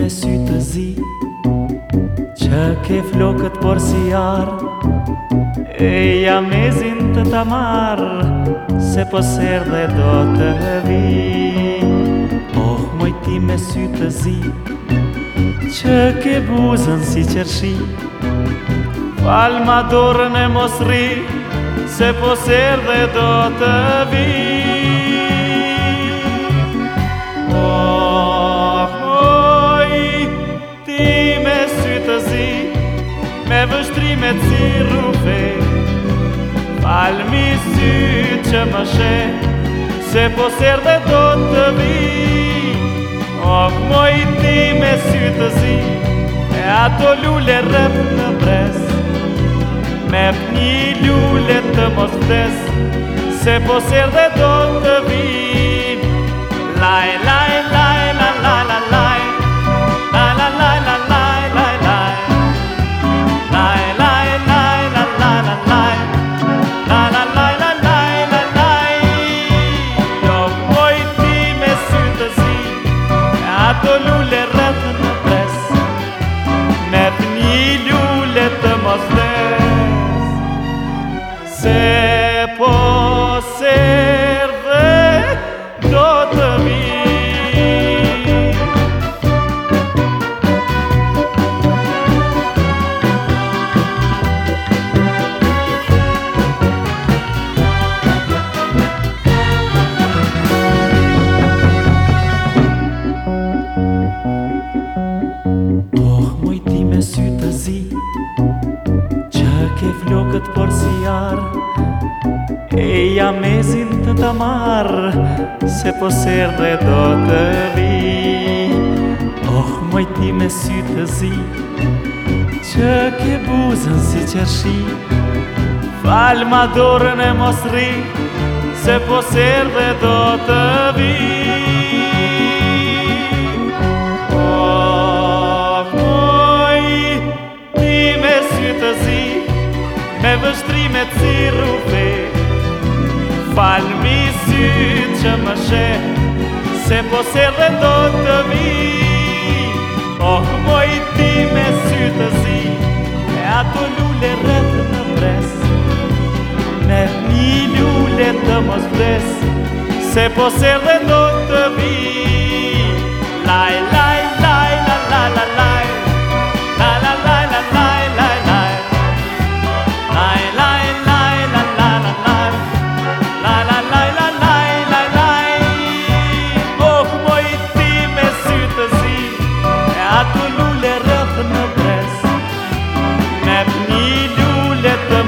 me sy të zi Që ke flokët por si ar E jam e zin të të Se po ser dhe do të vi Oh, moj ti me sy të zi Që ke buzën si qërshi Fal ma dorën e mosri Se po ser dhe do të vi si rrufe Falë mi sy që më shë Se po ser dhe do të vi Ok mo ti me sy të zi E ato lule rëp në pres Me për një lule të mos tes Se po ser dhe do të vi say mesin të të marrë, Se po sërde do të vi Oh, mojti me sy të zi Që ke buzën si qërshi Falë ma dorën e mos ri Se po sërde do të vi Oh, mojti me sy të zi Me vështri Falë mi sytë që më shë Se po se dhe do të mi Oh, moj ti me sytë zi E ato lule e rëtë në pres Me një lullë të mos pres Se po se dhe do të mi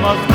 them of